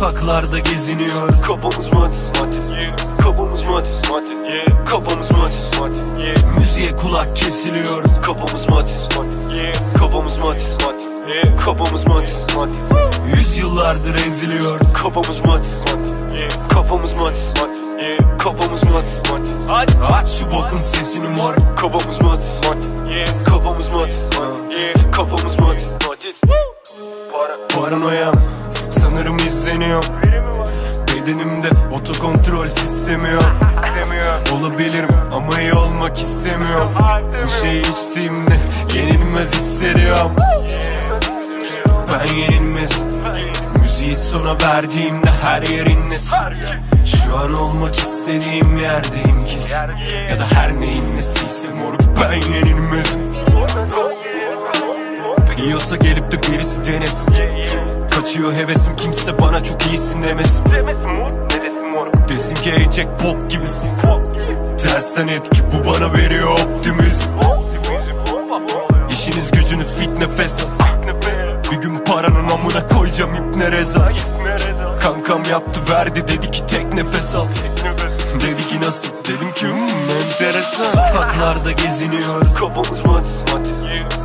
Sokaklarda geziniyor Kafamız matiz matiz Kafamız matiz matiz Kafamız matiz matiz Müziğe kulak kesiliyor Kafamız matiz matiz Kafamız matiz matiz Kafamız matiz matiz Yüzyıllardır eziliyor Kafamız matiz matiz Kafamız matiz matiz Kafamız matiz matiz Aç şu bokun sesini mor Kafamız matiz matiz Kafamız matiz matiz Kafamız matiz matiz Paranoyam Sanırım izleniyor. Bedenimde otokontrol sistemi yok. Olabilirim ama iyi olmak istemiyorum. Bu şeyi içtiğimde yenilmez hissediyorum. Ben yenilmez. Müziği sona verdiğimde her yer inlesin Şu an olmak istediğim yerdeyim kesin. Ya da her neyin nesiyse moruk ben yenilmezim Yiyorsa gelip de birisi denesin Kaçıyor hevesim kimse bana çok iyisin demesin. Desin ki Jack bok gibisin. Tersten etki bu bana veriyor optimizm. İşiniz gücünüz fit nefes. Al Bir gün paranın amına koyacağım ipne reza Kankam yaptı verdi dedi ki tek nefes al Dedi ki nasıl dedim ki hmm, enteresan Sokaklarda geziniyor Kafamız matiz matiz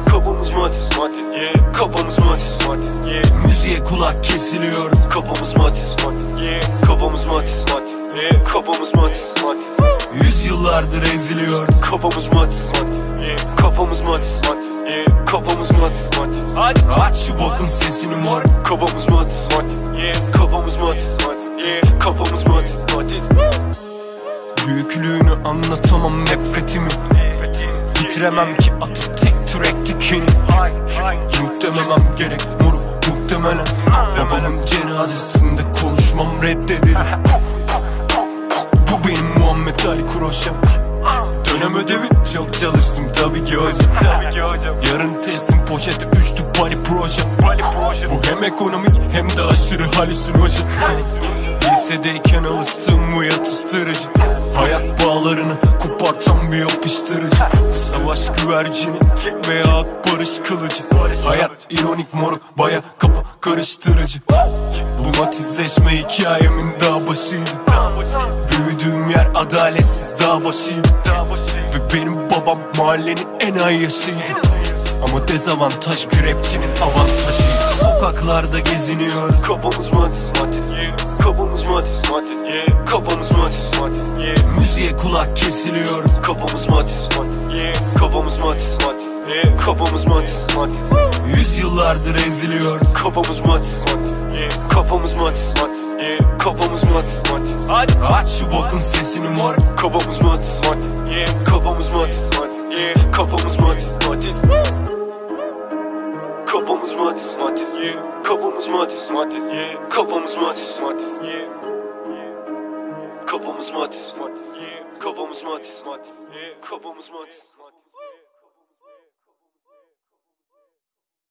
Kafamız matiz matiz Kafamız matiz matiz Müziğe kulak kesiliyor Kafamız matiz matiz Kafamız matiz matiz Kafamız matiz matiz Yüzyıllardır eziliyor Kafamız matiz matiz Kafamız matiz matiz Kafamız matiz matiz Aç şu bokun sesini mor Kafamız matiz matiz Kafamız matiz matiz Kafamız matiz matiz Büyüklüğünü anlatamam nefretimi Bitiremem ki atıp tek türektikini Muhtemelen gerek moruk muhtemelen. Babamın cenazesinde konuşmam reddedilir. Bu benim Muhammed Ali Kuroşem Dönem ödevi çok çalıştım tabii ki hocam. Yarın teslim poşete üçtü bali proje. Bu hem ekonomik hem de aşırı halüsinojen Lisedeyken alıştığım bu yatıştırıcı Hayat bağlarını kopartan bir yapıştırıcı. Savaş güvercini veya barış kılıcı. Hayat ironik moruk baya kafa karıştırıcı. Bu matizleşme hikayemin daha başıydı. Büyüdüğüm yer adaletsiz dağ başıydı. Ve benim babam mahallenin en ay yaşıydı. Ama dezavantaj bir rapçinin avantajıydı. Sokaklarda geziniyor Kafamız matiz matiz Müziğe kulak kesiliyor Kafamız matiz Kafamız matiz Kafamız matiz matiz Yüzyıllardır eziliyor Kafamız matiz Kafamız matiz Kafamız matiz Aç şu bokun sesini mor Kafamız matiz matiz Kafamız matiz Kafamız matiz Kafamız matiz Kafamız matiz Kafamız matiz matiz Kafamız matiz Kafamız matiz Kafamız matiz